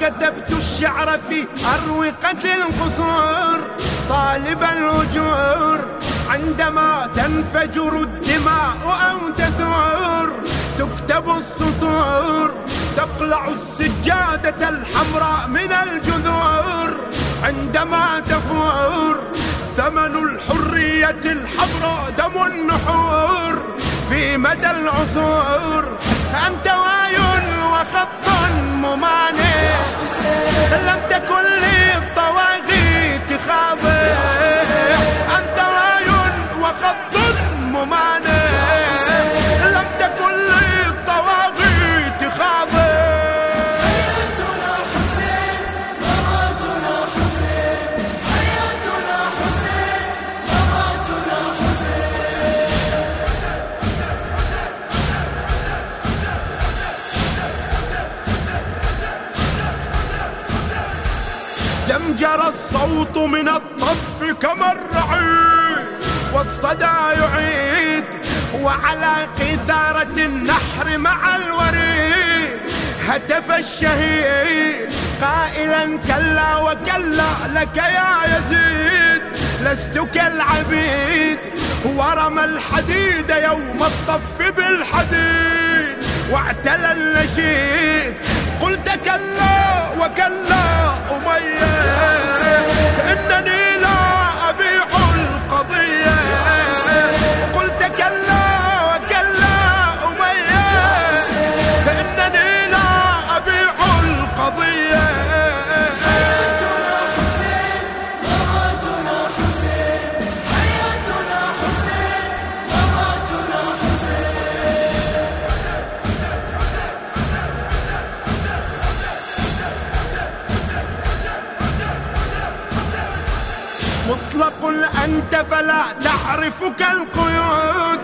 كتبت الشعر في أروقة القصور طالب الأجور. عندما تنفجر الدماء أو تثور تكتب السطور. تقلع السجادة الحمراء من الجذور. عندما تفور ثمن الحرية الحمراء دم النحور. في مدى العصور أنت وخط ممانع. دم جرى الصوت من الطف كما الرعيد والصدى يعيد وعلى قيثارة النحر مع الوريد هتف الشهيد قائلا كلا وكلا لك يا يزيد لست كالعبيد ورمى الحديد يوم الطف بالحديد واعتلى النشيد قلت كلا وكلا أمية مطلق أنت فلا تعرفك القيود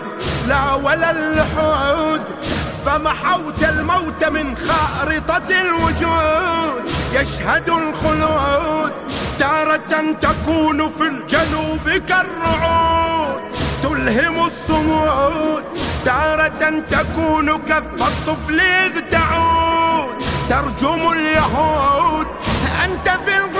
لا ولا اللحود فمحوت الموت من خارطة الوجود يشهد الخلود. تارة تكون في الجنوب كالرعود تلهم الصمود. تارة تكون كف الطفل إذ تعود ترجم اليهود. أنت في الروح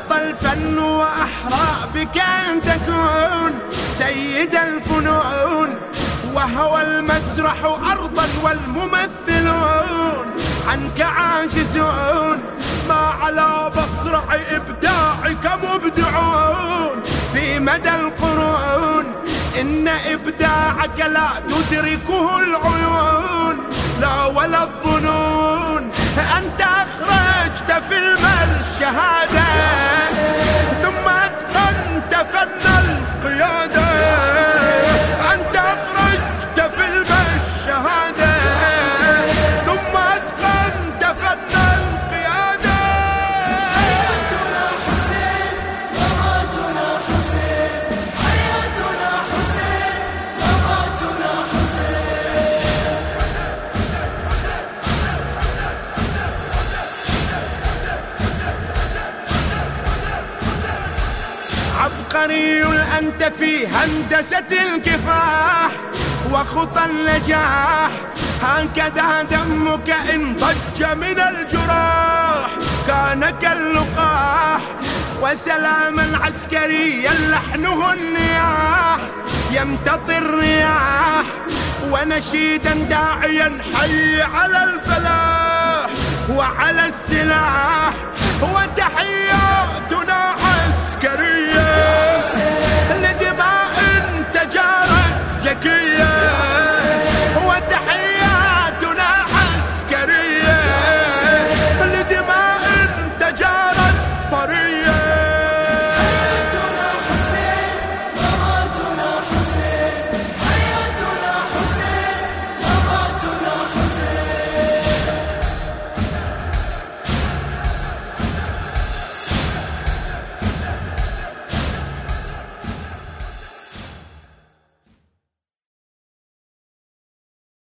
سقط الفن وأحرى بك أن تكون سيد الفنون. وهوى المسرح أرضا والممثلون. عنك عاجزون ما على بصرع إبداعك مبدعون. في مدى القرون إن إبداعك لا تدركه العيون. لا ولا الظنون أنت أخرجت فيلم الشهادة ثم عبقري أنت في هندسة الكفاح وخطى النجاح. هكذا دمك إن ضج من الجراح. كان كاللقاح وسلاما عسكريا لحنه النياح. يمتطي الرياح ونشيدا داعيا حي على الفلاح وعلى السلاح.